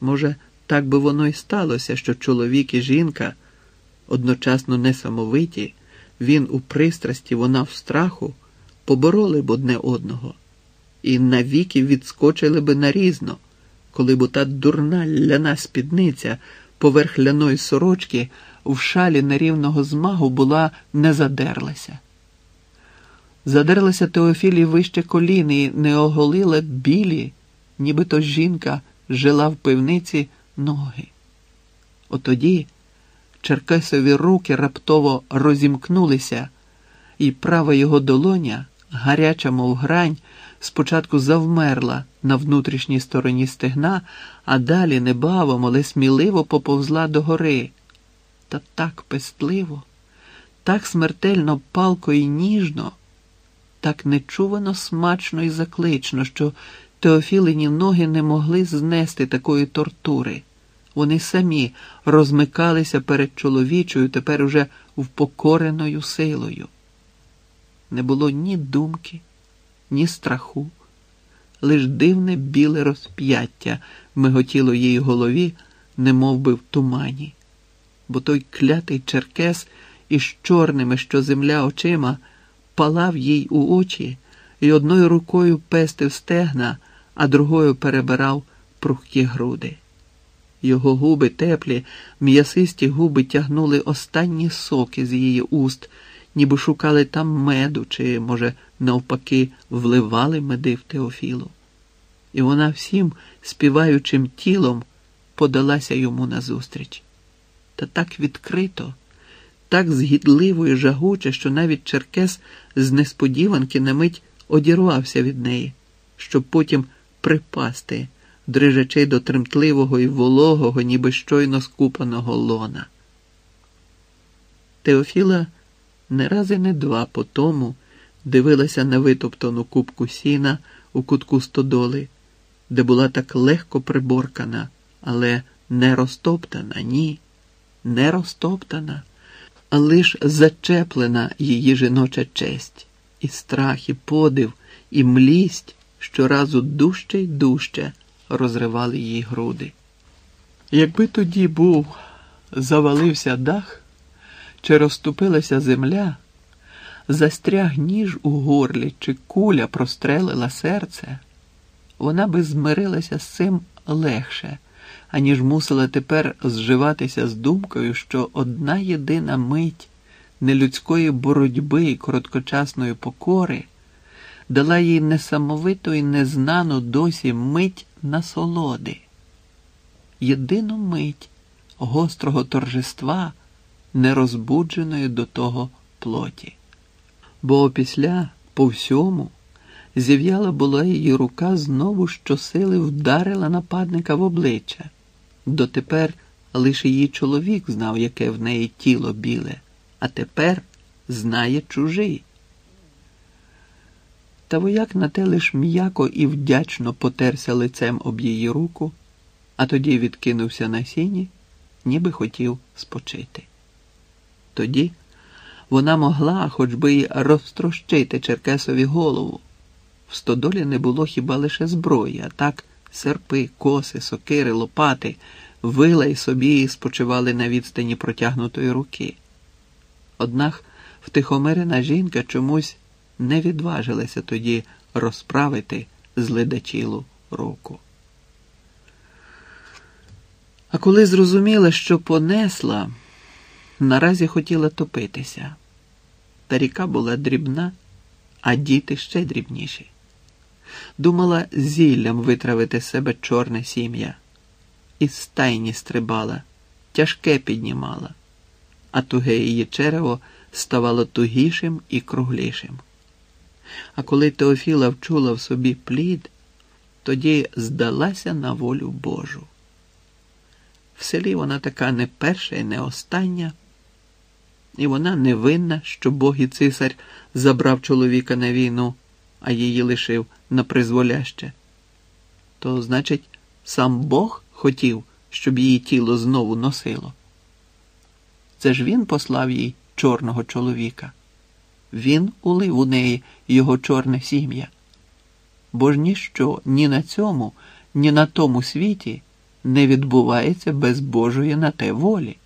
Може, так би воно й сталося, що чоловік і жінка одночасно несамовиті, він у пристрасті, вона в страху, побороли б одне одного і навіки відскочили би нарізно, коли б та дурна ляна спідниця поверх ляної сорочки в шалі нерівного змагу була не задерлася. Задерлася Теофілі вище колін і не оголила білі, нібито жінка жила в пивниці ноги. Отоді Черкесові руки раптово розімкнулися, і права його долоня, гаряча, мов грань, спочатку завмерла на внутрішній стороні стегна, а далі небавом, але сміливо поповзла догори. Та так пестливо, так смертельно палко і ніжно, так нечувано смачно і заклично, що Теофілині ноги не могли знести такої тортури. Вони самі розмикалися перед чоловічою, тепер уже впокореною силою. Не було ні думки, ні страху, лиш дивне біле розп'яття миготіло її голові, не би в тумані, бо той клятий черкес із чорними, що земля очима, палав їй у очі і одною рукою пестив стегна, а другою перебирав прухкі груди. Його губи теплі, м'ясисті губи тягнули останні соки з її уст, ніби шукали там меду, чи, може, навпаки, вливали меди в Теофілу. І вона всім співаючим тілом подалася йому назустріч. Та так відкрито, так згідливо і жагуче, що навіть Черкес з несподіванки на мить одірвався від неї, щоб потім припасти дрижачи до тремтливого і вологого, ніби щойно скупаного лона. Теофіла не раз і не два по тому дивилася на витоптану кубку сіна у кутку стодоли, де була так легко приборкана, але не розтоптана, ні, не розтоптана, а лиш зачеплена її жіноча честь, і страх, і подив, і млість щоразу дужче й дужче розривали їй груди. Якби тоді був завалився дах, чи розступилася земля, застряг ніж у горлі, чи куля прострелила серце, вона би змирилася з цим легше, аніж мусила тепер зживатися з думкою, що одна єдина мить нелюдської боротьби і короткочасної покори дала їй несамовиту і незнану досі мить насолоди, єдину мить гострого торжества, нерозбудженої до того плоті. Бо опісля по всьому зів'яла була її рука знову щосили вдарила нападника в обличчя. Дотепер лише її чоловік знав, яке в неї тіло біле, а тепер знає чужий. Та вояк на те лиш м'яко і вдячно потерся лицем об її руку, а тоді відкинувся на сіні, ніби хотів спочити. Тоді вона могла, хоч би й розтрощити Черкесові голову. В стодолі не було хіба лише зброї, а так серпи, коси, сокири, лопати, вила й собі спочивали на відстані протягнутої руки. Однак втихомирена жінка чомусь не відважилася тоді розправити зледачілу руку. А коли зрозуміла, що понесла, наразі хотіла топитися. Та ріка була дрібна, а діти ще дрібніші. Думала зіллям витравити себе чорне сім'я. Із стайні стрибала, тяжке піднімала, а туге її черево ставало тугішим і круглішим. А коли Теофіла вчула в собі плід, тоді здалася на волю Божу. В селі вона така не перша і не остання, і вона не винна, що Бог і цисар забрав чоловіка на війну, а її лишив на призволяще. То, значить, сам Бог хотів, щоб її тіло знову носило. Це ж він послав їй чорного чоловіка. Він улив у неї його чорне сім'я. Бо ж ніщо ні на цьому, ні на тому світі не відбувається без Божої на те волі.